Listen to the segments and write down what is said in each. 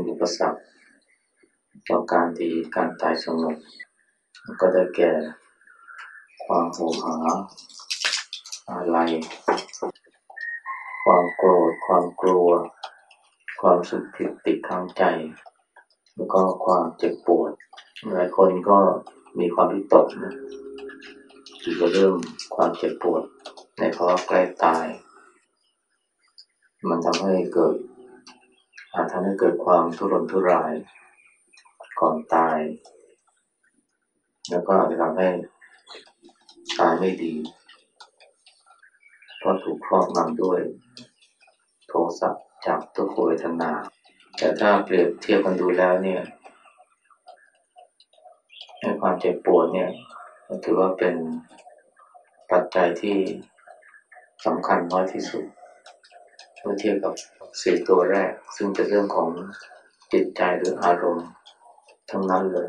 เป็นอุปสรรคต่อการดีการตายสงบก็ได้แก่ความโหหาอะไร ความโกรธ ความกลัว ความสุขผิดติดทางใจ แล้วก็ความเจ็บปวด หลายคนก็มีความวิตกนะเกี่ยวกับเรื่องความเจ็บปวด ในภาวะใกล้ตาย มันทำให้เกิด อาจทำให้เกิดความทุรนทุรายก่อนตาย แล้วก็อาจจะทำให้ตายไม่ดีเพราะถูกครอบงำด้วย โทสะจากทุกขเวทนา แต่ถ้าเปรียบเทียบกันดูแล้วเนี่ยในความเจ็บปวดเนี่ยถือว่าเป็นปัจจัยที่สำคัญน้อยที่สุดเมื่อเทียบกับ สี่ตัวแรก ซึ่งจะเรื่องของจิตใจหรืออารมณ์ทั้งนั้นเลย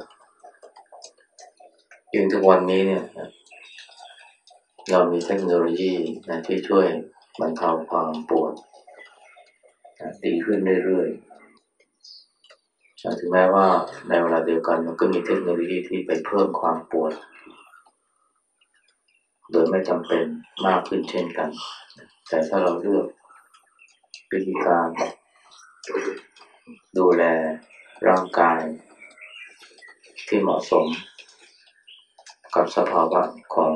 ยิ่งทุกวันนี้เนี่ย เรามีเทคโนโลยีนะที่ช่วยบรรเทาความปวดดีขึ้นเรื่อยๆถึงแม้ว่าในเวลาเดียวกันมันก็มีเทคโนโลยีที่ไปเพิ่มความปวด โดยไม่จำเป็นมากขึ้นเช่นกัน แต่ถ้าเราเลือก วิธีการ ดูแลร่างกาย ที่เหมาะสม กับสภาวะของ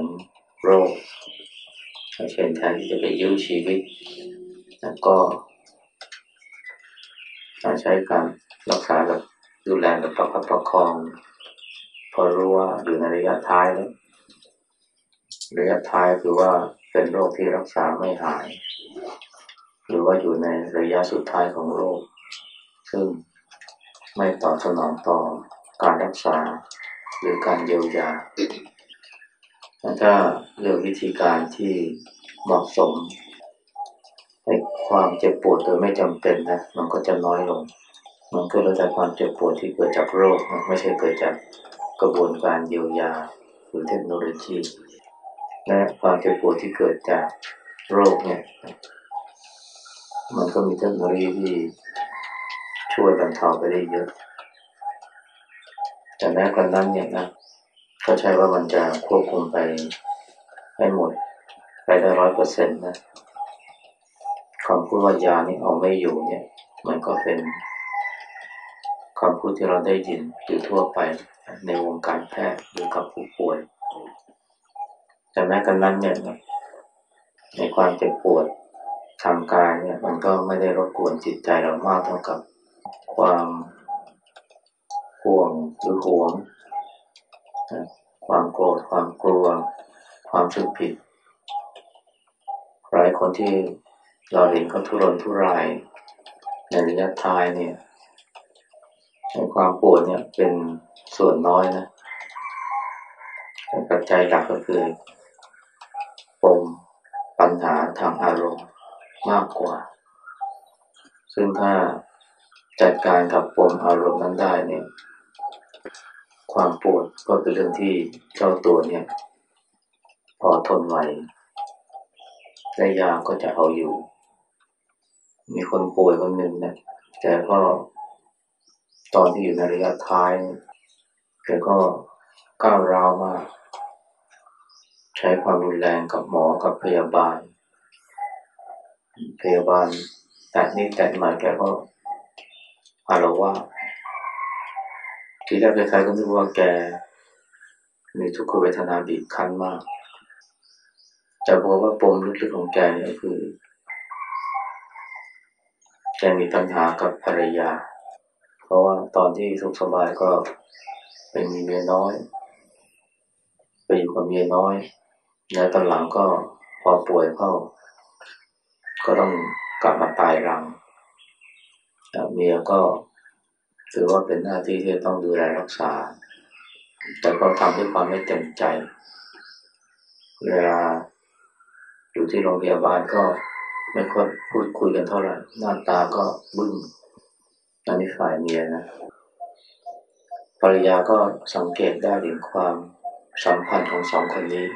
โรค เช่นแทนที่จะไปยื้อชีวิต แล้วก็ใช้การรักษาแบบดูแลแบบประคับประคอง พอรู้ว่าอยู่ในระยะท้ายแล้วระยะท้ายคือว่าเป็นโรคที่รักษาไม่หาย หรือว่าอยู่ในระยะสุดท้ายของโรค ซึ่งไม่ตอบสนองต่อการรักษาหรือการเยียวยา ถ้าเลือกวิธีการที่เหมาะสมให้ความเจ็บปวดโดยไม่จำเป็นนะ มันก็จะน้อยลง มันก็เลยแต่ความเจ็บปวดที่เกิดจากโรคไม่ใช่เกิดจากกระบวนการเยียวยาหรือเทคโนโลยี และความเจ็บปวดที่เกิดจากโรคเนี่ย มันก็มีเทคโนโลยีที่ช่วยบรรเทาไปได้เยอะ แต่แม้กระนั้นเนี่ยนะก็ใช่ว่ามันจะควบคุมไปให้หมด ไปได้ร้อยเปอร์เซ็นต์นะคำพูดว่ายานี่เอาไม่อยู่เนี่ย มันก็เป็นคำพูดที่เราได้ยินอยู่ทั่วไปในวงการแพทย์หรือกับผู้ป่วย แต่แม้กระนั้นเนี่ยในความเจ็บปวด ทางกายเนี่ยมันก็ไม่ได้รบกวนจิตใจเรามากเท่ากับความห่วงหรือห่วง ความโกรธความกลัว ความสุขผิด หลายคนที่เราเห็นเขาทุรนทุราย ในระยะท้ายเนี่ยในความปวดเนี่ยเป็นส่วนน้อยนะปัจจัยหลักก็คือปมปัญหาทางอารมณ์ มากกว่า ซึ่งถ้าจัดการกับปมอารมณ์นั้นได้เนี่ย ความปวดก็เป็นเรื่องที่เจ้าตัวเนี่ย พอทนไหวและยาก็จะเอาอยู่ มีคนป่วยคนหนึ่งนะแต่ก็ตอนที่อยู่ในระยะท้ายแกก็ก้าวร้าวมาก ใช้ความรุนแรงกับหมอกับพยาบาล พยาบาลแต่นี่แต่หมายแกก็อารวาสทีแรกใครๆก็นึกว่าแก มีทุกขเวทนาบีบคั้นมาก แต่บอกว่าปมลึกๆของแกเนี่ยคือแกมีปัญหากับภรรยา เพราะว่าตอนที่สุขสบายก็เป็นมีเมียน้อย ไปอยู่กับเมียน้อย แล้วตอนหลังก็พอป่วยเข้า ก็ต้องกลับมาตายรังเมียก็ถือว่าเป็นหน้าที่ที่ต้องดูแลรักษา แต่ก็ทำด้วยความไม่เต็มใจ เวลาอยู่ที่โรงพยาบาลก็ไม่ค่อยพูดคุยกันเท่าไหร่ หน้าตาก็บึ้งอันนี้ฝ่ายเมียนะ ภรรยาก็สังเกตได้ถึงความสัมพันธ์ของสองคนนี้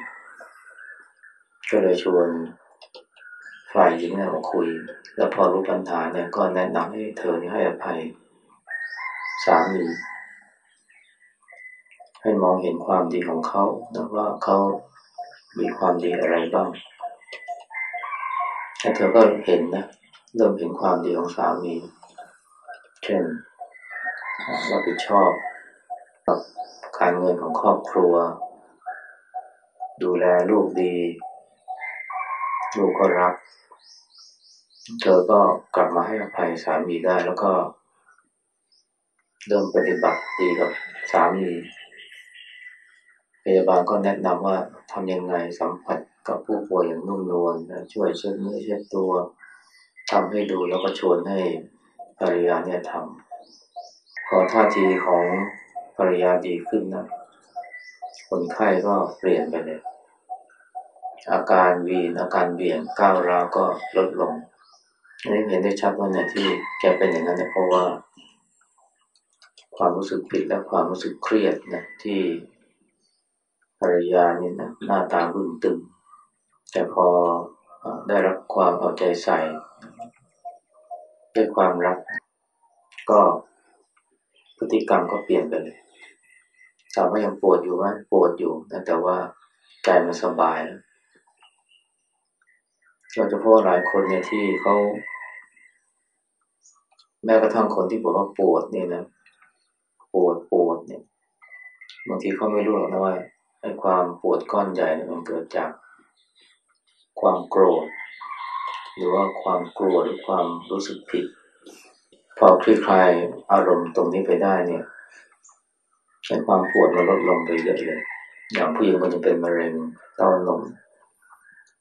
ก็เลยชวน ฝ่ายหญิงเนี่ยมาคุย แล้วพอรู้ปัญหาเนี่ยก็แนะนำให้เธอนี่ให้อภัย สามี ให้มองเห็นความดีของเขานะว่าเขามีความดีอะไรบ้างแต่เธอก็เห็นนะเริ่มเห็นความดีของสามี เช่นรับผิดชอบกับการเงินของครอบครัว ดูแลลูกดี ลูกก็รักเธอก็กลับมาให้อภัยสามีได้แล้วก็ เริ่มปฏิบัติดีกับสามี พยาบาลก็แนะนำว่าทำยังไงสัมผัสกับผู้ป่วยอย่างนุ่มนวลช่วยเช็ดมือเช็ดตัวทำให้ดูแล้วก็ชวนให้ภรรยาเนี่ยทำพอท่าทีของภรรยาดีขึ้นนะคนไข้ก็เปลี่ยนไปเลย อาการวีนอาการเบี่ยงก้าวร้าวก็ลดลงอันนี้เห็นได้ชัดว่าเนี่ยที่แกเป็นอย่างนั้นเนี่ยเพราะว่า ความรู้สึกผิดและความรู้สึกเครียดนะที่ภรรยานี่นะหน้าตาบึ้งตึง แต่พอได้รับความเอาใจใส่ ด้วยความรัก ก็พฤติกรรมก็เปลี่ยนไปเลยถามว่ายังปวดอยู่ไหมปวดอยู่แต่ว่าใจมันสบายแล้ว เราจะพบหลายคนเนี่ยที่เขาแม้กระทั่งคนที่บอกว่าปวดนี่นะปวดปวดเนี่ยบางทีเขาไม่รู้หรอกนะว่าไอ้ความปวดก้อนใหญ่มันเกิดจากความโกรธ หรือว่าความกลัวหรือความรู้สึกผิด พอคลี่คลายอารมณ์ตรงนี้ไปได้เนี่ยไอ้ความปวดมันลดลงไปเยอะเลยอย่างผู้หญิงคนจะเป็นมะเร็งเต้านม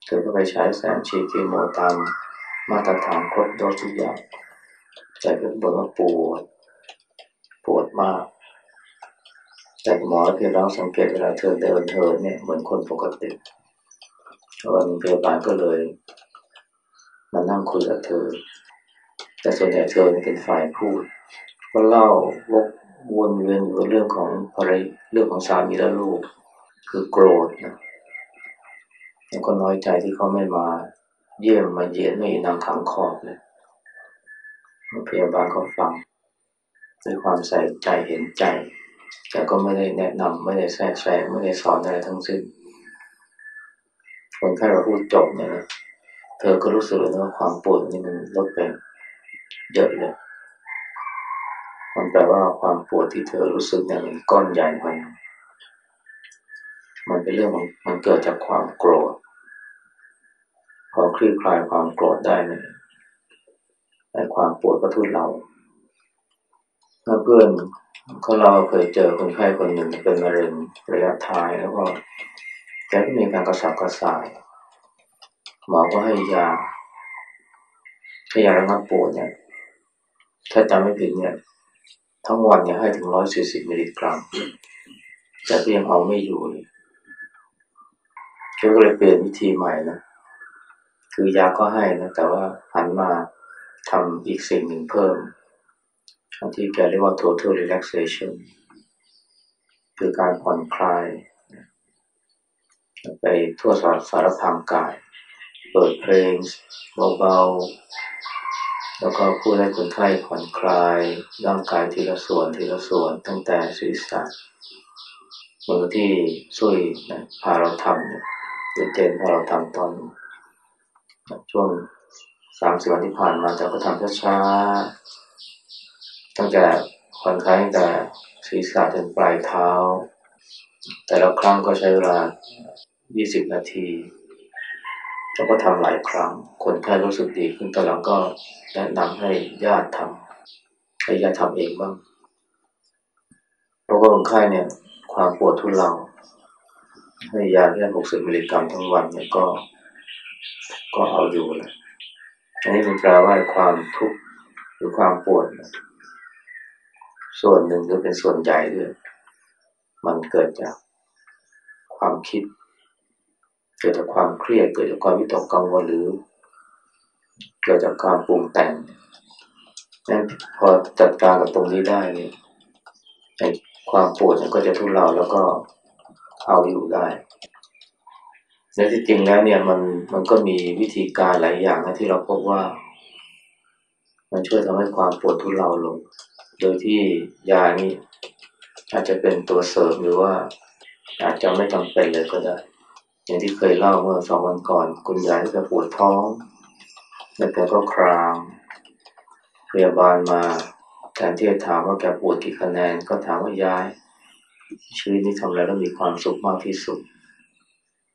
เธอก็ไปใช้แสงชีคีโมตามมาตรฐานครบโดสทุกอย่างใจก็บอกว่าปวด ปวดมาก แต่หมอเพียงเราสังเกตเวลาเธอเดินเธอเนี่ยเหมือนคนปกติวันพยาบาลก็เลยมานั่งคุยกับเธอ แต่ส่วนใหญ่เธอเป็นฝ่ายพูด ก็เล่าวกวนเวียนอยู่เรื่องของอะไรเรื่องของสามีและลูก คือโกรธนะ แล้วก็น้อยใจที่เขาไม่มาเยี่ยมมาเยียนไม่นางขังคอบเลยพยาบาลเขาฟังด้วยความใส่ใจเห็นใจ แต่ก็ไม่ได้แนะนำไม่ได้แทรกแซงไม่ได้สอนอะไรทั้งสิ้นคนแค่เราพูดจบเนี่ยนะเธอก็รู้สึกเลยว่าความปวดนี่มันลดไปเยอะเลยมันแปลว่าความปวดที่เธอรู้สึกเนี่ยมันก้อนใหญ่ไป มันเป็นเรื่องมันเกิดจากความโกรธ พอคลี่คลายความโกรธได้เนี่ยไอ้ความปวดก็ทุเลาถ้าเพื่อนเขาเราเคยเจอคนไข้คนหนึ่งเป็นมะเร็งระยะท้ายแล้วก็แกก็มีการกระสับกระส่าย หมอก็ให้ยาให้ยาระงับปวดเนี่ยถ้าจำไม่ผิดเนี่ย ทั้งวันเนี่ยให้ถึงร้อยสี่สิบมิลลิกรัมแต่ก็ยังเอาไม่อยู่เลย แกก็เลยเปลี่ยนวิธีใหม่นะ คือยาก็ให้นะ แต่ว่าหันมาทำอีกสิ่งหนึ่งเพิ่มที่แกเรียกว่า total relaxation คือการผ่อนคลายไปทั่วสารสารพางกาย เปิดเพลงเบาๆ แล้วก็พูดให้คนไข้ผ่อนคลายร่างกายทีละส่วนทีละส่วนตั้งแต่ศีรษะมือที่ช่วยนะพาเราทำเนี่ย เจนพาเราทำตอนช่วงสามสิบวันที่ผ่านมาแต่ก็ทำช้าๆตั้งแต่ผ่อนคลายตั้งแต่ศีรษะจนปลายเท้า แต่ละครั้งก็ใช้เวลา 20 นาที แล้วก็ทำหลายครั้ง คนไข้รู้สึกดีขึ้นตอนหลังก็แนะนำให้ญาติทำให้ญาติทำเองบ้างเพราะว่าคนไข้เนี่ย ความปวดทุเลา ให้ยาแค่60มิลลิกรัมทั้งวันเนี่ยก็ ก็เอาอยู่แหละอันนี้เป็นแปลว่าความทุกข์หรือความปวดส่วนหนึ่งหรือเป็นส่วนใหญ่ด้วยมันเกิดจากความคิด เกิดจากความเครียดเกิดจากความวิตกกังวลหรือ เกิดจากการปรุงแต่งนั้นพอจัดการกับตรงนี้ได้เนี่ยความปวดมันก็จะทุเลาแล้วก็ เอาอยู่ได้ในที่จริงแล้วเนี่ยมันมันก็มีวิธีการหลายอย่างนะที่เราพบว่า มันช่วยทำให้ความปวดทุเลาลง โดยที่ยานี้อาจจะเป็นตัวเสริมหรือว่า อาจจะไม่จำเป็นเลยก็ได้ อย่างที่เคยเล่าเมื่อสองวันก่อน คุณยายที่ปวดท้องแล้วแกก็ครางพยาบาลมาแทนที่จะถามว่าแกปวดกี่คะแนนก็ถามว่ายาย ชีวิตนี้ทำอะไรแล้วมีความสุขมากที่สุด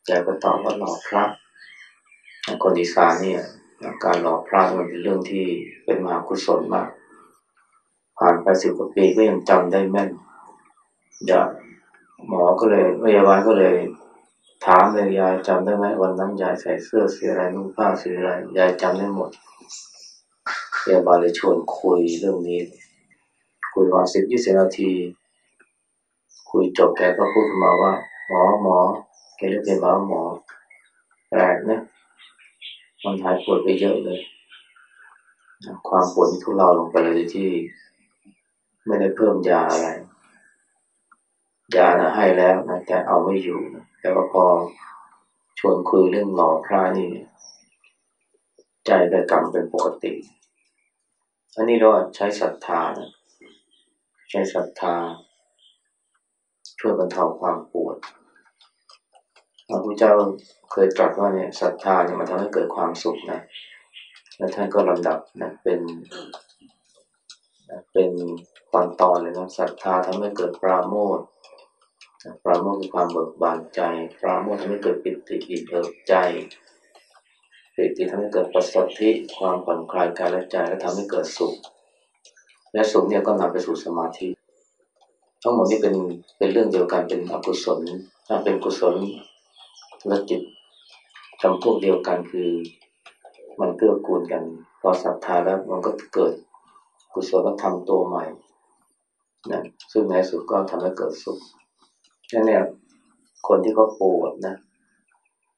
แกก็ตอบว่าหล่อพระคนอีสานเนี่ยการหล่อพระมันเป็นเรื่องที่เป็นมหากุศลมาก ผ่านไปสิบกว่าปีก็ยังจำได้แม่นยาหมอก็เลยพยาบาลก็เลย ถามเลยยายจำได้ไหมวันนั้นยายใส่เสื้อสีอะไรนุ่งผ้าสีอะไรยายจำได้หมดพยาบาลเลยชวนคุยเรื่องนี้ คุยวันสิบยี่สิบนาที คุยจบแกก็พูดมาว่า หมอหมอแกเรียกเป็นหมอหมอแปลกนะมันหายปวดไปเยอะเลย ความปวดทุเลาลงไปเลยที่ ไม่ได้เพิ่มยาอะไรยานะให้แล้วนะแต่เอาไม่อยู่นะแต่ว่าพอชวนคุยเรื่องหล่อพระนี่ ใจก็กำเป็นปกติ อันนี้เราใช้ศรัทธานะใช้ศรัทธา ช่วยบรรเทาความปวดพระพุทธเจ้าเคยตรัสว่าเนี่ยศรัทธาเนี่ยมันทำให้เกิดความสุขนะ แล้วท่านก็ลำดับนะเป็นนะเป็นตอนตอนเลยนะศรัทธาทำให้เกิดปราโมทปราโมทคือความเบิกบานใจ ปราโมททำให้เกิดปิติอิ่มเอิบใจปิติทำให้เกิดปัสสัทธิความผ่อนคลายกายและใจและทำให้เกิดสุข และสุขเนี่ยก็นำไปสู่สมาธิ ทั้งหมดนี้เป็นเป็นเรื่องเดียวกันเป็นอกุศลถ้าเป็นกุศลและจิตจำพวกเดียวกันคือมันเกื้อกูลกันพอศรัทธาแล้วมันก็เกิดกุศลธรรมตัวใหม่นะซึ่งในสุดก็ทำให้เกิดสุขนั่นเนี่ยคนที่เขาปวดนะ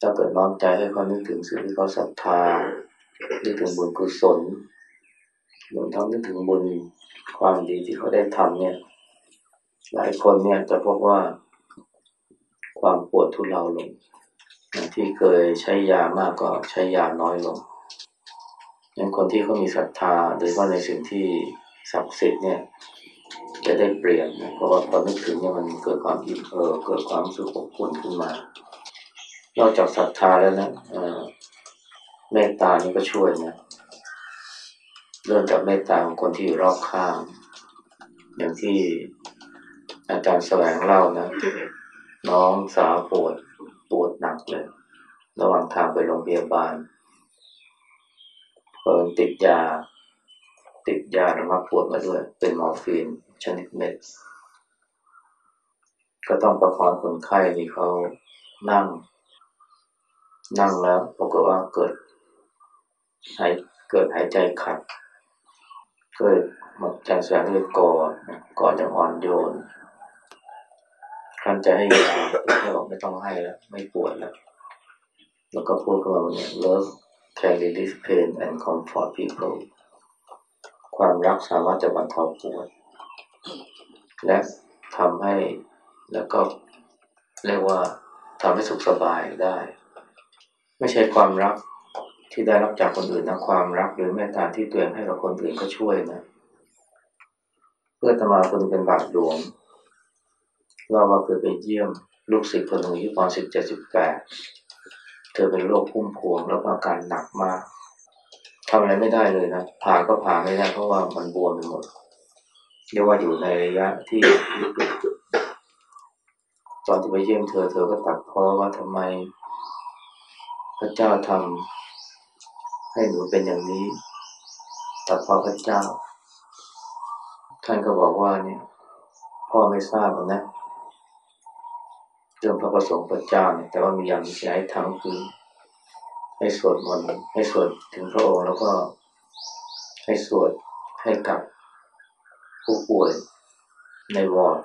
ถ้าเกิดน้อมใจให้เขานึกถึงสิ่งที่เขาศรัทธานึกถึงบุญกุศลรวมทั้งนึกถึงบุญความดีที่เขาได้ทำเนี่ย หลายคนเนี่ยจะพบว่าความปวดทุเลาลง ที่เคยใช้ยามากก็ใช้ยาน้อยลงย่างคนที่เขามีศรัทธาโดยเฉพาะในสิ่งที่ศักดิ์สิทธิ์เนี่ย จะได้เปลี่ยนนะเพราะว่าตอนนึกถึงเนี่ยมันเกิดความอิ่มเอิบเกิดความสุขอบอุ่นขึ้นมา นอกจากศรัทธาแล้วนะเมตตานี่ก็ช่วยนะเริ่มจากเมตตาของคนที่อยู่รอบข้าง อย่างที่ อาจารย์แสวงเล่านะ น้องสาวปวดปวดหนักเลย ระหว่างทางไปโรงพยาบาลเพิ่ติดยา ติดยาระงับปวดมาด้วย เป็นมอร์ฟีนชนิดเม็ดก็ต้องประคองคนไข้นี่เขานั่ง นั่งแล้วปรากฏว่าเกิดหายเกิดหายใจขัดเกิดหมดใจแสงเลยกอดกอดอย่างอ่อนโยน คันจะให้ยาเขาบอกไม่ต้องให้แล้ว ไม่ปวดแล้ว แล้วก็พูดกับเราเนี่ย love can relieve pain and comfort people ความรักสามารถจะบรรเทาปวด และทำให้แล้วก็เรียกว่าทำให้สุขสบายได้ ไม่ใช่ความรักที่ได้รับจากคนอื่นนะความรักหรือแม้แต่ที่ตัวเองให้กับคนอื่นก็ช่วยนะ เพื่อตมาคนเป็นบาทหลวง เราว่าเคยไปเยี่ยมลูกศิษย์คนหนึ่งอายุประมาณสิบเจ็ดสิบแปดเธอเป็นโรคพุ่มพวงแล้วอาการหนักมากทำอะไรไม่ได้เลยนะผ่าก็ผ่าไม่ได้เพราะว่ามันบวมไปหมดเรียกว่าอยู่ในระยะที่ตอนที่ไปเยี่ยมเธอเธอก็ตัดพ้อว่าทำไม พระเจ้าทำให้หนูเป็นอย่างนี้ ตัดพ้อพระเจ้า ท่านก็บอกว่าเนี่ย พ่อไม่ทราบนะ เรื่องพระประสงค์พระเจ้าเนี่ยแต่ว่ามีอย่างที่ให้ทำคือให้สวดมนต์ให้สวดถึงพระองค์แล้วก็ให้สวดให้กับผู้ป่วยในวอร์ด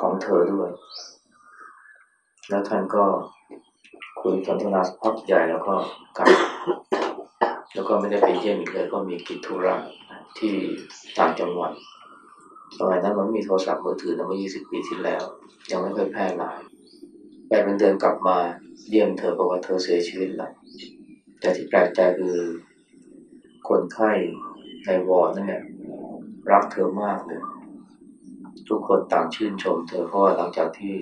ของเธอด้วย แล้วท่านก็คุยสนทนาพักใหญ่แล้วก็กลับ แล้วก็ไม่ได้ไปเยี่ยมอีกเลยก็มีกิจธุระที่ต่างจังหวัดสมัยนั้นมันมีโทรศัพท์มือถือนะเมื่อ 20 ปีที่แล้ว ยังไม่เคยแพร่หลาย ไปเป็นเดือนกลับมาเยี่ยมเธอบอกว่าเธอเสียชีวิตแล้ว แต่ที่แปลกใจคือคนไข้ในวอร์ดนั่นเนี่ยรักเธอมากเลย ทุกคนต่างชื่นชมเธอเพราะว่าหลังจากที่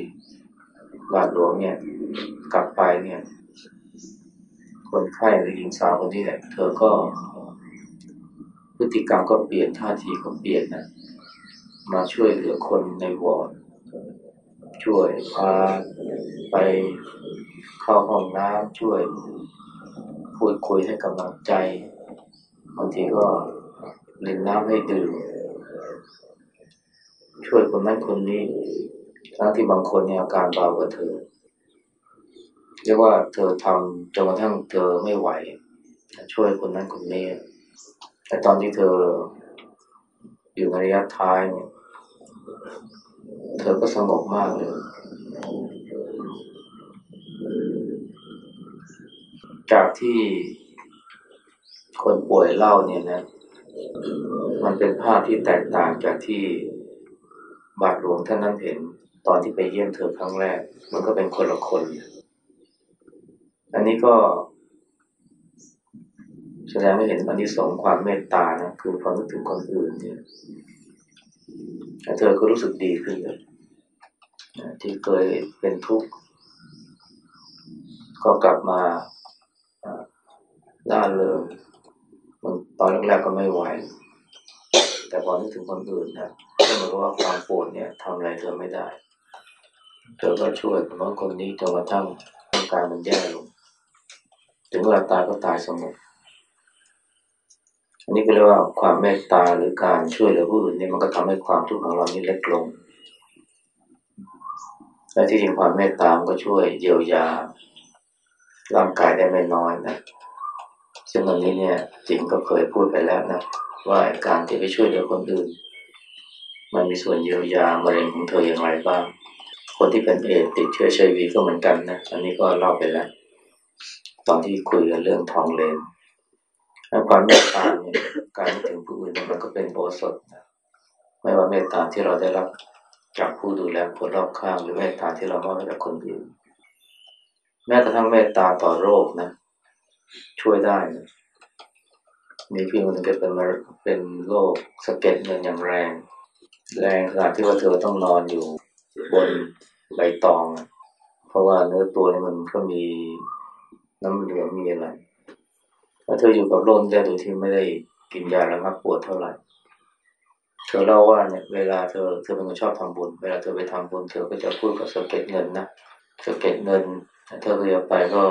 บาดหลวงเนี่ยกลับไปเนี่ย คนไข้หรือหญิงสาวคนนี้เนี่ยเธอก็ พฤติกรรมก็เปลี่ยนท่าทีก็เปลี่ยนนะมาช่วยเหลือคนในวอร์ด ช่วยพาไปเข้าห้องน้ำช่วยพูดคุยให้กำลังใจบางทีก็เล่นน้ำให้ดื่มช่วยคนนั้นคนนี้ทั้งที่บางคนเนี่ยอาการเบากว่าเธอเรียกว่าเธอทำจนกระทั่งเธอไม่ไหว ช่วยคนนั้นคนนี้ แต่ตอนที่เธออยู่ในระยะท้ายเนี่ย เธอก็สงบมากเลย จากที่คนป่วยเล่าเนี่ยนะ มันเป็นภาพที่แตกต่างจากที่บาทหลวงท่านนั้นเห็นตอนที่ไปเยี่ยมเธอครั้งแรก มันก็เป็นคนละคน อันนี้ก็ แสดงให้เห็นอันนี้สองความเมตตานะ คือความนึกถึงคนอื่นเนี่ย เธอก็รู้สึกดีขึ้นเลยที่เคยเป็นทุกข์ก็กลับมาล่าเริงมันตอนแรกๆก็ไม่ไหว แต่พอนึกถึงคนอื่นนะก็เหมือนว่าความปวดเนี่ยทำอะไรเธอไม่ได้ เธอก็ช่วยคนน้นคนนี้จนกระทั่งร่างกายมันแย่ลง ถึงเวลาตายก็ตายสงบ อันนี้ก็เรียกว่าความเมตตาหรือการช่วยเหลือผู้อื่นนี่มันก็ทำให้ความทุกข์ของเรานี่เล็กลง และที่จริงความเมตตามก็ช่วยเยียวยาร่างกายได้ไม่น้อยนะซึ่งวันนี้เนี่ยจริงก็เคยพูดไปแล้วนะว่าการที่ไปช่วยเหลือคนอื่น มันมีส่วนเยียวยามะเร็งของเธออย่างไรบ้าง คนที่เป็นเอดติดเชื้อเชวีก็เหมือนกันนะอันนี้ก็เล่าไปแล้ว ตอนที่คุยกันเรื่องทองเลน ความเมตตาเนี่ยการนึกถึงผู้อื่นมันก็เป็นโบสถนะไม่ว่าเมตตาที่เราได้รับจากผู้ดูแลคนรอบข้างหรือเมตตาที่เรามอบให้กับคนอื่น แม้กระทั่งเมตตาต่อโรคนะ ช่วยได้นะมีพี่คนนึงแกเป็นเป็นโรคสะเก็ดเงินอย่างแรง แรงขนาดที่ว่าเธอต้องนอนอยู่บนใบตอง เพราะว่าเนื้อตัวนี่มันก็มีน้ำเหลืองมีอะไร เธออยู่กับโรคได้โดยที่ไม่ได้กินยาระงับปวดเท่าไหร่ เธอเล่าว่าเนี่ยเวลาเธอเธอเป็นคนชอบทำบุญ เวลาเธอไปทำบุญเธอก็จะพูดกับสะเก็ดเงินนะสะเก็ดเงินเธอเรียไปก็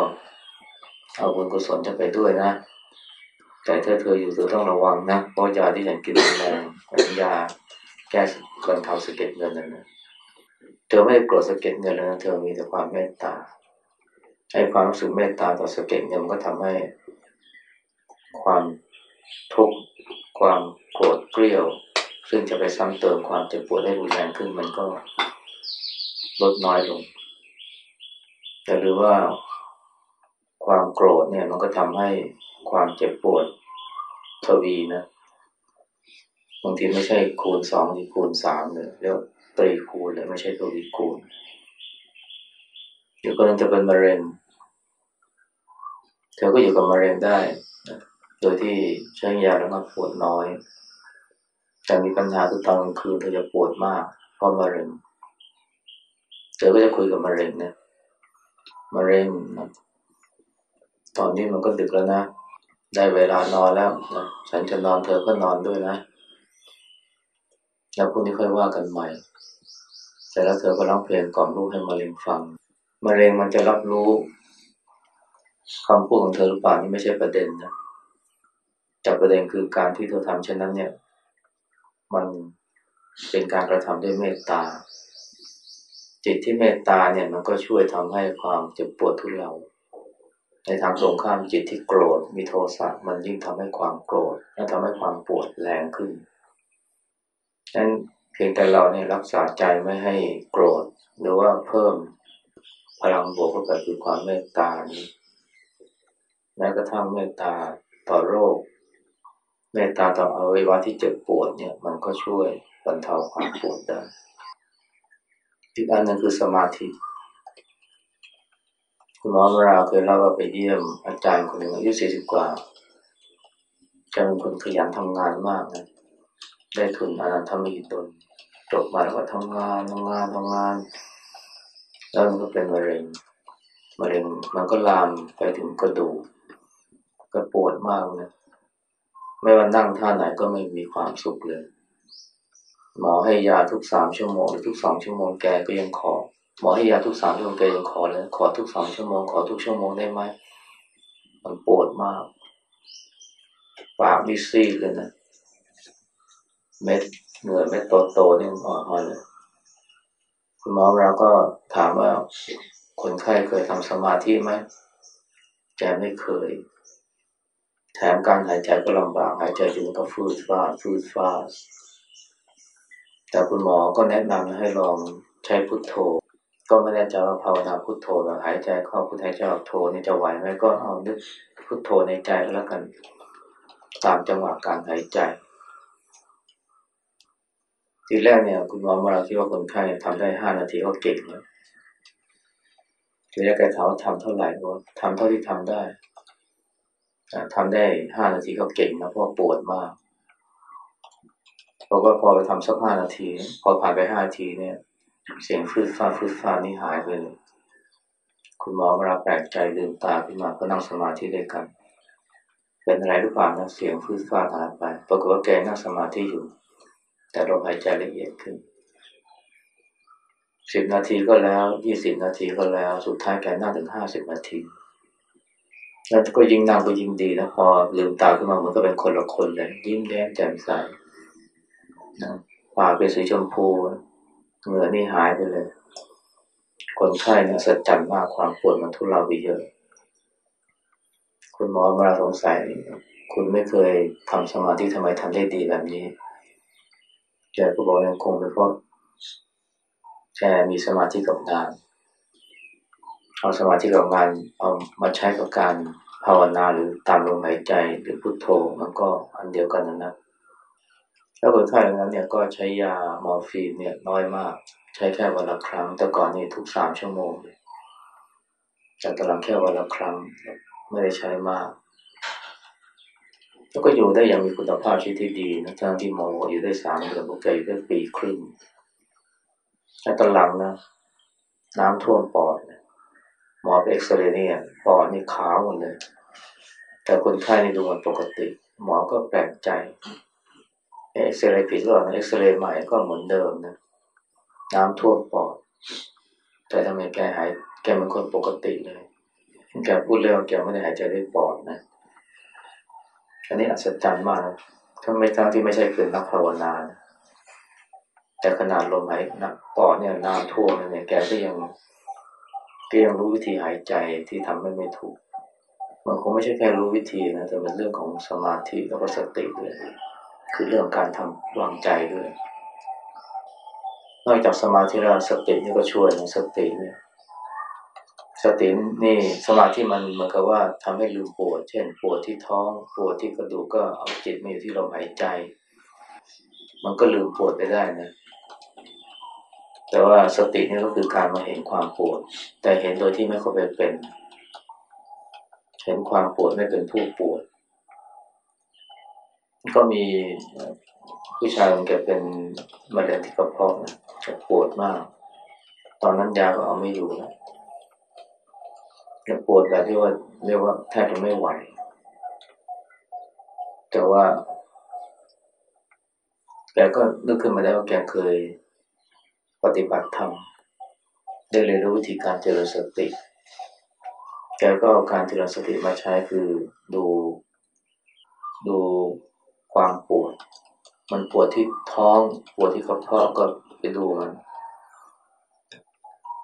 เอาบุญกุศลจะไปด้วยนะ แต่ถ้าเธออยู่เธอต้องระวังนะเพราะยาที่ฉันกินแรงเป็นยาแก้บรรเทาสะเก็ดเงินนั่นนะเธอไม่โกรธสะเก็ดเงินแล้วนะเธอมีแต่ความเมตตาให้ความรู้สึกเมตตาต่อสะเก็ดเงินมันก็ทำให้ ความทุกข์ความโกรธเกลียว ซึ่งจะไปซ้ำเติมความเจ็บปวดให้รุนแรงขึ้นมันก็ลดน้อยลงแต่หรือว่าความโกรธเนี่ยมันก็ทำให้ความเจ็บปวดทวีนะบางทีไม่ใช่คูณสองทีคูณสามเลยแล้วตรีคูณเลยไม่ใช่ทวีคูณอยู่ก็จะเป็นมะเร็งเธอก็อยู่กับมะเร็งได้ โดยที่ใช้ยาแล้วมันปวดน้อย แต่มีปัญหาคือตอนกลางคืนเธอจะปวดมากเพราะมะเร็งเธอก็จะคุยกับมะเร็งนะมะเร็งนะตอนนี้มันก็ดึกแล้วนะ ได้เวลานอนแล้วนะฉันจะนอนเธอก็นอนด้วยนะ แล้วพรุ่งนี้ค่อยว่ากันใหม่แต่แล้วเธอก็ร้องเพลงกล่อมลูกให้มะเร็งฟังมะเร็งมันจะรับรู้คำพูดของเธอหรือเปล่านี่ไม่ใช่ประเด็นนะ แต่ประเด็นคือการที่เธอทำเช่นนั้นเนี่ย มันเป็นการกระทำด้วยเมตตา จิตที่เมตตาเนี่ยมันก็ช่วยทำให้ความเจ็บปวดทุเลาในทางตรงข้ามจิตที่โกรธมีโทสะมันยิ่งทำให้ความโกรธและทำให้ความปวดแรงขึ้นฉะนั้นเพียงแต่เราเนี่ยรักษาใจไม่ให้โกรธ หรือว่าเพิ่มพลังบวกเข้าไปคือความเมตตานี้แม้กระทั่งเมตตาต่อโรค เมตตาต่ออวัยวะที่เจ็บปวดเนี่ย มันก็ช่วยบรรเทาความปวดได้อีกอันนึงคือสมาธิคุณหมอมราเคยเล่าว่าไปเยี่ยมอาจารย์คนหนึ่งอายุสี่สิบกว่าแกเป็นคนขยันทำงานมากนะได้ทุนอนันทมหิดลจบมาแล้วก็ทำงานทำงานทำงาน แล้วมันก็เป็นมะเร็งมะเร็งมันก็ลามไปถึงกระดูกก็ปวดมากนะ ไม่ว่านั่งท่าไหนก็ไม่มีความสุขเลย หมอให้ยาทุกสามชั่วโมงหรือทุกสองชั่วโมงแกก็ยังขอ หมอให้ยาทุกสามชั่วโมงแกยังขอเลยขอทุกสองชั่วโมงขอทุกชั่วโมงได้ไหมมันปวดมาก ปากมีซีดเลยนะเม็ดเหงื่อเม็ดโตๆนี่ออกมาเลยคุณหมอเราก็ถามว่าคนไข้เคยทำสมาธิไหมแกไม่เคย แถมการหายใจก็ลำบากหายใจอยู่ก็ฟืดฟาดฟืดฟาดแต่คุณหมอก็แนะนำให้ลองใช้พุทโธ ก็ไม่แน่ใจว่าภาวนาพุทโธแบบหายใจเข้าพุทหายใจออกโธนี่จะไหวไหมก็เอานึกพุทโธในใจก็แล้วกันตามจังหวะการหายใจ ทีแรกเนี่ย คุณหมอมาเราคิดว่าคนไข้ทำได้ห้านาทีก็เก่งแล้วทีแรกแกถามว่าทำเท่าไหร่ว่าทำเท่าที่ทำได้ ทำได้ห้านาทีก็เก่งนะเพราะปวดมากเพราะว่าพอไปทำสักห้านาที พอผ่านไปห้านาทีเนี่ย เสียงฟืดฟ้าฟืดฟ้านี่หายไปเลยคุณหมอมาแปลกใจลืมตาขึ้นมาก็นั่งสมาธิด้วยกัน เป็นอะไรหรือเปล่านะเสียงฟืดฟ้าหายไปปรากฏว่าแกนั่งสมาธิอยู่ แต่ลมหายใจละเอียดขึ้นสิบนาทีก็แล้วยี่สิบนาทีก็แล้ว สุดท้ายแกนั่งถึงห้าสิบนาที แล้วก็ยิ่งนั่งก็ยิ่งดีนะพอลืมตาขึ้นมามันก็เป็นคนละคนเลย ยิ้มแย้มแจ่มใสนะปากเป็นสีชมพูเหงื่อนี่หายไปเลย คนไข้นี่สัจจันมากความปวดมันทุเลาไปเยอะ คุณหมอมาสงสัย คุณไม่เคยทำสมาธิทำไมทำได้ดีแบบนี้แกก็บอกยังคงเป็นเพราะแกมีสมาธิกับงานเอาสมาธิกับงานเอามาใช้กับการ ภาวนาหรือตามลมหายใจหรือพุโทโธมันก็อันเดียวกันนะนะแล้วคนไข้นั้นเนี่ยก็ใช้ยามอร์ฟีนเนี่ยน้อยมาก ใช้แค่วันละครั้ง แต่ก่อนนี่ทุกสามชั่วโมงแต่ตอนหลังแค่วันละครั้งไม่ได้ใช้มาก แล้วก็อยู่ได้อย่างมีคุณภาพชีวิตที่ดีนะทั้งที่หมออยู่ได้สามเดือนพวกแกอยู่ได้ปีครึ่งแต่ตอนหลังนะน้ำท่วมปอดหมอเอ็กซเรย์เนี่ยปอดนี่ขาวหมดเลย แต่คนไข้นี่ดูมันปกติ หมอก็แปลกใจเอ็กซเรย์ผิดหรือเปล่าเอ็กซเรย์ใหม่ก็เหมือนเดิมนะน้ำท่วมปอด แต่ทำไมแกหายแกเป็นคนปกติเลยแกพูดเรื่องแกไม่ได้หายใจด้วยปอดนะอันนี้อัศจรรย์มากนะถ้าไม่ทั้งที่ไม่ใช่คือนักภาวนานะแต่ขนาดลมหายนะปอดเนี่ยน้ำท่วมเนี่ยแกก็ยังก็ยังรู้วิธีหายใจที่ทำให้ไม่ถูก มันคงไม่ใช่แค่รู้วิธีนะแต่เป็นเรื่องของสมาธิแล้วก็สติด้วย คือเรื่องการทำวางใจด้วย นอกจากสมาธิแล้วสตินี่ก็ช่วยนะสติเนี่ยสตินี่สมาธิมันเหมือนกับว่าทำให้ลืมปวด เช่นปวดที่ท้องปวดที่กระดูกก็เอาจิตมาอยู่ที่ลมหายใจ มันก็ลืมปวดไปได้นะ แต่ว่าสตินี่ก็คือการมาเห็นความปวด แต่เห็นโดยที่ไม่เข้าไปเป็น เห็นความปวดไม่เป็นผู้ปวด ก็มีผู้ชายคนแกเป็นมะเร็งที่กระเพาะนะปวดมาก ตอนนั้นยาก็เอาไม่อยู่แล้วปวดแบบที่ว่าเรียกว่าแทบจะไม่ไหว แต่ว่าแกก็นึกขึ้นมาได้ว่าแกเคยปฏิบัติธรรมได้เรียนรู้วิธีการเจริญสติ แกก็เอาการเจริญสติมาใช้คือดู ดูความปวด มันปวดที่ท้อง ปวดที่กระเพาะก็ไปดูมัน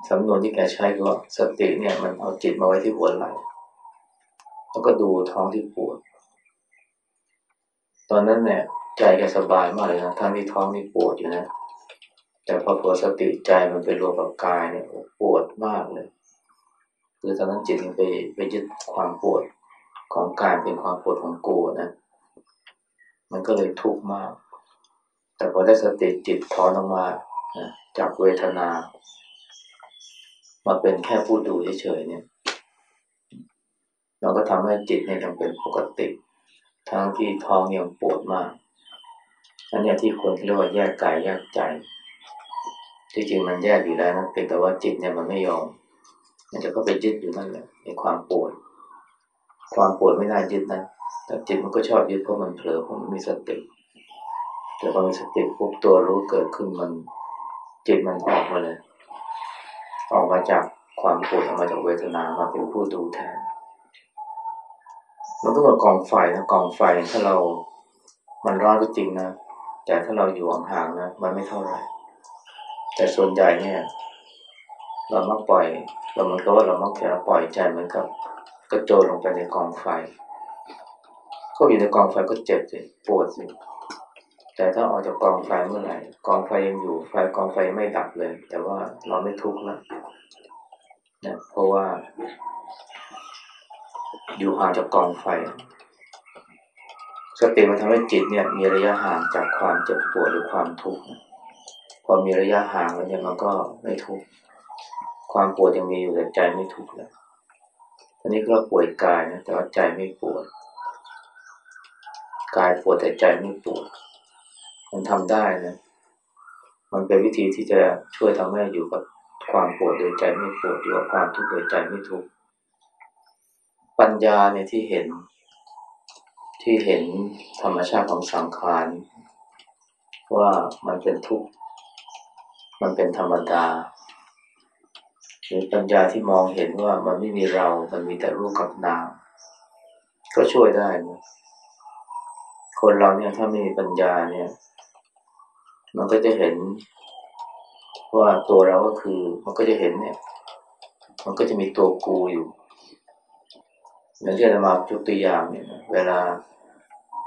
สำนวนที่แกใช้ก็สติเนี่ยมันเอาจิตมาไว้ที่หัวไหล่แล้วก็ดูท้องที่ปวด ตอนนั้นเนี่ยใจแกสบายมากเลยนะทั้งที่ท้องนี่ปวดอยู่นะ แต่พอพอสติใจมันไปรวมกับกายเนี่ยปวดมากเลย คือตอนนั้นจิตมันไปไปยึดความปวดของกายเป็นความปวดของกูนะ มันก็เลยทุกข์มาก แต่พอได้สติจิตถอนออกมาจากเวทนา มาเป็นแค่ผู้ดูเฉยๆเนี่ยมันก็ทำให้จิตเนี่ยยังเป็นปกติ ทั้งที่ท้องยังปวดมากอันนี้ที่คนเรียกว่าแยกกายแยกใจ ที่จริงมันแยกอยู่แล้วนะเพียงแต่ว่าจิตเนี่ยมันไม่ยอม มันจะก็ไปยึดอยู่นั่นแหละในความปวด ความปวดไม่น่ายึดนะแต่จิตมันก็ชอบยึดเพราะมันเผลอเพราะมันมีสติแต่พอมีสติปุ๊บตัวรู้เกิดขึ้นมันจิตมันออกมาเลย ออกมาจากความปวดออกมาจากเวทนามาเป็นผู้ดูแทน มันก็เหมือนกองไฟนะกองไฟถ้าเรา มันร้อนก็จริงนะแต่ถ้าเราอยู่ห่างๆนะมันไม่เท่าไหร่แต่ส่วนใหญ่เนี่ย เรามักปล่อย เราเหมือนกับว่าเรามักจะปล่อยใจเหมือนกับกระโจนลงไปในกองไฟเขาอยู่ในกองไฟก็เจ็บสิปวดสิแต่ถ้าออกจากกองไฟเมื่อไหร่กองไฟยังอยู่ไฟกองไฟไม่ดับเลย แต่ว่าเราไม่ทุกข์แล้วนะเพราะว่า อยู่ห่างจากกองไฟสติมันทำให้จิตเนี่ย มีระยะห่างจากความเจ็บปวดหรือความทุกข์พอมีระยะห่างแล้วเนี่ยมันก็ไม่ทุกข์ ความปวดยังมีอยู่แต่ใจไม่ทุกข์แล้วอันนี้ก็ป่วยกายนะแต่ว่าใจไม่ปวดกายปวดแต่ใจไม่ปวดมันทำได้นะมันเป็นวิธีที่จะช่วยทำให้อยู่กับความปวดโดยใจไม่ปวดอยู่กับความทุกข์โดยใจไม่ทุกข์ปัญญาเนี่ยที่เห็น ที่เห็นธรรมชาติของสังขารว่ามันเป็นทุกข์มันเป็นธรรมดา หรือปัญญาที่มองเห็นว่ามันไม่มีเรา มันมีแต่รูปกับนาม ก็ช่วยได้นะคนเราเนี่ยถ้าไม่มีปัญญาเนี่ย มันก็จะเห็นว่าตัวเราก็คือ มันก็จะเห็นเนี่ย มันก็จะมีตัวกูอยู่อย่างที่เรามาจุตัวอย่างเนี่ยเวลา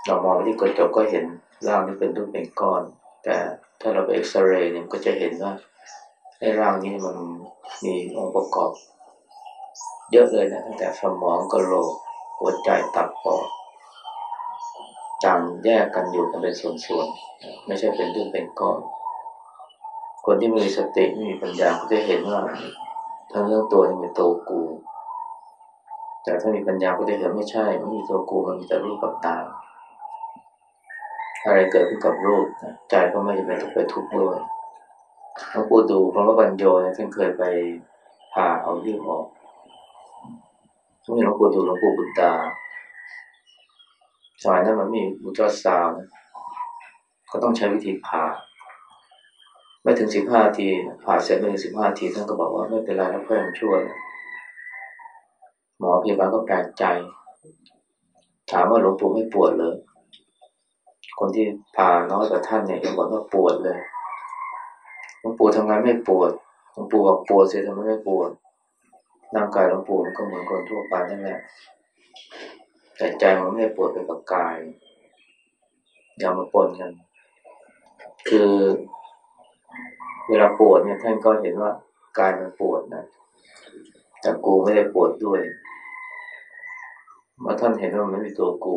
เรามองไปที่กระจกก็เห็นร่างนี้เป็นรูปเป็นก้อน แต่ถ้าเราไปเอ็กซเรย์เนี่ยก็จะเห็นว่าในร่างนี้มัน มีองค์ประกอบ เยอะเลยนะตั้งแต่สมองกระโหลกหัวใจตับปอดจำแยกกันอยู่กันเป็นส่วนๆไม่ใช่เป็นเรื่องเป็นก้อน คนที่มีสติม่มีปัญญาเขาจะเห็นว่าทั้งเรื่องตัวนี่เป็นตัวกู แต่ถ้ามีปัญญาก็จะเห็นไม่ใช่ไม่มีตัวกูมันมีแต่รูปกับตาอะไรเกิดขึ้นกับรูปใจก็ไม่จะเป็นต้องไปทุกข์ด้วย หลวงปู่ดูพระบัญโยเนี่ยท่านเคยไปผ่าเอาเยื่อออกช่วงนี้หลวงปู่ดูหลวงปู่บุตตาสมัยนั้นมันมีอุจจาระซาวนะก็ต้องใช้วิธีผ่า ไม่ถึงสิบห้าทีผ่าเสร็จไม่ถึงสิบห้าทีท่านก็บอกว่าไม่เป็นไรแล้วเพื่อนช่วยหมอพยาบาลก็แปลกใจ ถามว่าหลวงปู่ไม่ปวดเลย คนที่ผ่าน้อยกว่าท่านเนี่ยยังบอกว่าปวดเลย หลวงปู่ทำงานไม่ปวดหลวงปู่บอกปวดเสียทำไมไม่ปวดร่างกายหลวงปู่มันก็เหมือนคนทั่วไปนั่นแหละแต่ใจมันไม่ปวดไปกับกาย อย่ามาปนกัน คือเวลาปวดเนี่ยท่านก็เห็นว่ากายมันปวดนะแต่กูไม่ได้ปวดด้วยเมื่อท่านเห็นว่ามันไม่มีตัวกู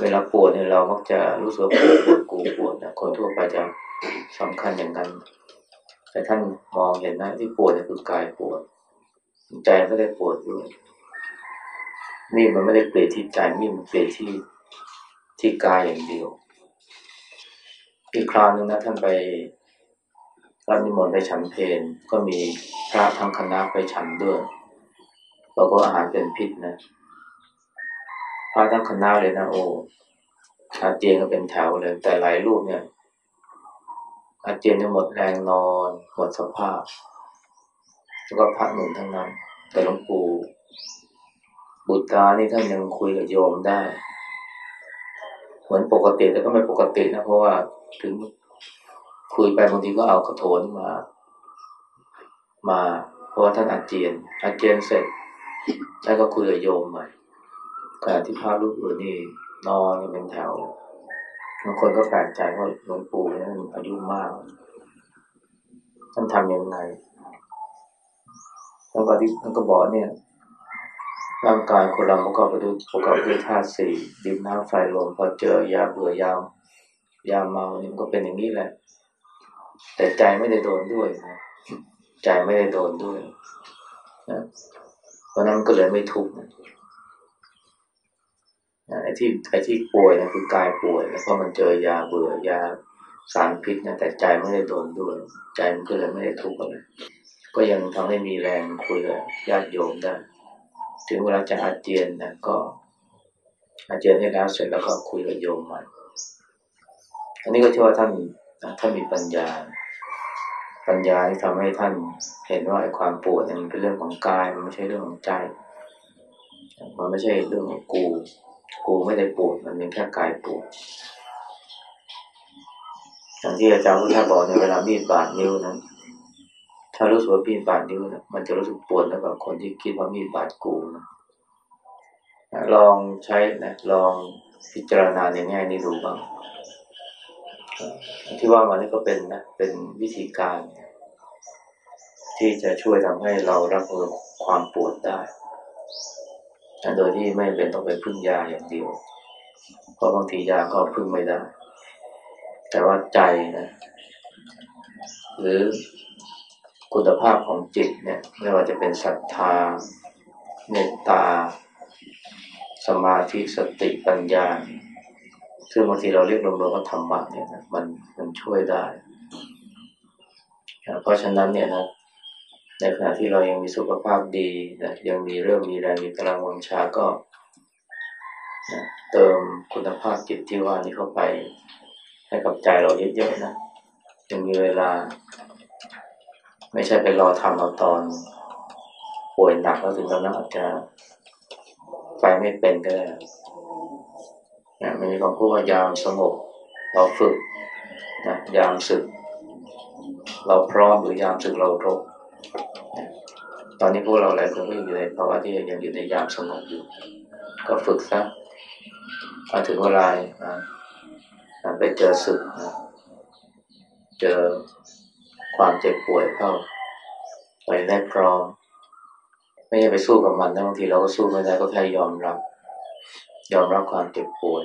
เวลาปวดเนี่ยเรามักจะรู้สึกปวดปวดกูปวดนะคนทั่วไปจะ สำคัญอย่างนั้น แต่ท่านมองเห็นนะที่ปวดคือกายปวด ใจก็ได้ปวดด้วยมีดมันไม่ได้เปลี่ยนที่ใจมีดมันเปลี่ยนที่ที่กายอย่างเดียว อีกคราวนึงนะท่านไปรับนิมนต์ไปฉันเพลก็มีพระทั้งคณะไปฉันด้วยบอกว่าอาหารเป็นพิษนะพระทั้งคณะเลยนะโอ้อาเจียนก็เป็นแถวเลย แต่หลายรูปเนี่ย อาเจียนจะหมดแรงนอน หมดสภาพ แล้วก็พระหนุ่มทั้งนั้น แต่หลวงปู่บุตรานี่ท่านยังคุยกับโยมได้เหมือนปกติแต่ก็ไม่ปกตินะเพราะว่าถึงคุยไปบางทีก็เอากระโถนมา มาเพราะว่าท่านอาเจียน อาเจียนเสร็จแล้วก็คุยกับโยมใหม่ขณะที่พระรูปอื่นนี่นอนกันเป็นแถว บางคนก็แปลกใจว่าหลวงปู่นี่อายุมาก ท่านทำยังไงแล้วก็ที่ท่านก็บอกเนี่ย ร่างกายคนเราประกอบไปด้วยประกอบด้วยธาตุสี่ดินน้ำไฟลมพอเจอยาเบื่อยายาเมานี่มันก็เป็นอย่างนี้แหละ แต่ใจไม่ได้โดนด้วยนะใจไม่ได้โดนด้วยนะเพราะนั้นก็เลยไม่ทุกข์ ไอ้ที่ไอ้ที่ป่วยนะคือกายป่วย แล้วพอมันเจอยาเบื่อยาสารพิษนะแต่ใจไม่ได้โดนด้วย ใจมันก็เลยไม่ได้ทุกข์อะไรก็ยังทำให้มีแรงคุยกับญาติโยมได้ถึงเวลาจะอาเจียนนะก็ อาเจียนให้แล้วเสร็จแล้วก็คุยกับโยมใหม่อันนี้ก็เชื่อว่าท่านท่านมีปัญญา ปัญญาที่ทำให้ท่านเห็นว่าไอ้ความปวดมันเป็นเรื่องของกาย มันไม่ใช่เรื่องของใจ มันไม่ใช่เรื่องของกู กูไม่ได้ปวดมันเป็นแค่กายปวดอย่างที่อาจารย์พุทธาบอกในเวลามีดบาดนิ้วนั้น ถ้ารู้สึกว่ามีดบาดนิ้วนะมันจะรู้สึกปวดแล้วกับคนที่คิดว่ามีดบาดกูนะลองใช้นะลองพิจารณาในแง่นี้ดูบ้างที่ว่ามันนี่ก็เป็นนะเป็นวิธีการ ที่จะช่วยทำให้เรารับมือความปวดได้ โดยที่ไม่เป็นต้องไปพึ่งยาอย่างเดียว เพราะบางทียาก็พึ่งไม่ได้ แต่ว่าใจนะ หรือคุณภาพของจิตเนี่ย ไม่ว่าจะเป็นศรัทธา เมตตา สมาธิสติปัญญาซึ่งบางทีเราเรียกรวมๆว่าธรรมะเนี่ยนะมันมันช่วยได้ เพราะฉะนั้นเนี่ยนะ ในขณะที่เรายังมีสุขภาพดีนะยังมีเรื่องมีแรงมีพลังวังชาก็นะเติมคุณภาพจิตที่ว่านี้เข้าไป ให้กับใจเราเยอะๆนะยังมีเวลา ไม่ใช่ไปรอทำเอาตอน ป่วยหนักแล้วถึงตอนนั้นอาจจะไปไม่เป็นก็ได้นะมันมีคำพูดว่ายามสงบเราฝึกนะยามศึก เราพร้อมหรือยามศึกเรารบ อนนี้พวกเราหลายคนก็อยู่ในภาวะที่ยังอยู่ในยามสงบอยู่ ก็ฝึกซะมาถึงเวลาไปเจอศึกนะเจอความเจ็บป่วยเข้าไปได้พร้อมไม่ใช่ไปสู้กับมันนะบางทีเราก็สู้ไม่ได้ก็แค่ยอมรับ ยอมรับความเจ็บป่วย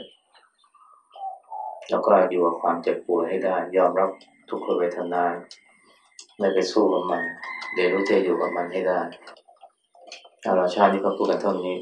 แล้วก็อยู่กับความเจ็บป่วยให้ได้ ยอมรับทุกขเวทนา ไม่ไปสู้กับมัน เรียนรู้จะอยู่กับมันให้ได้เอาละชาตินี้ก็พูดกันเท่านี้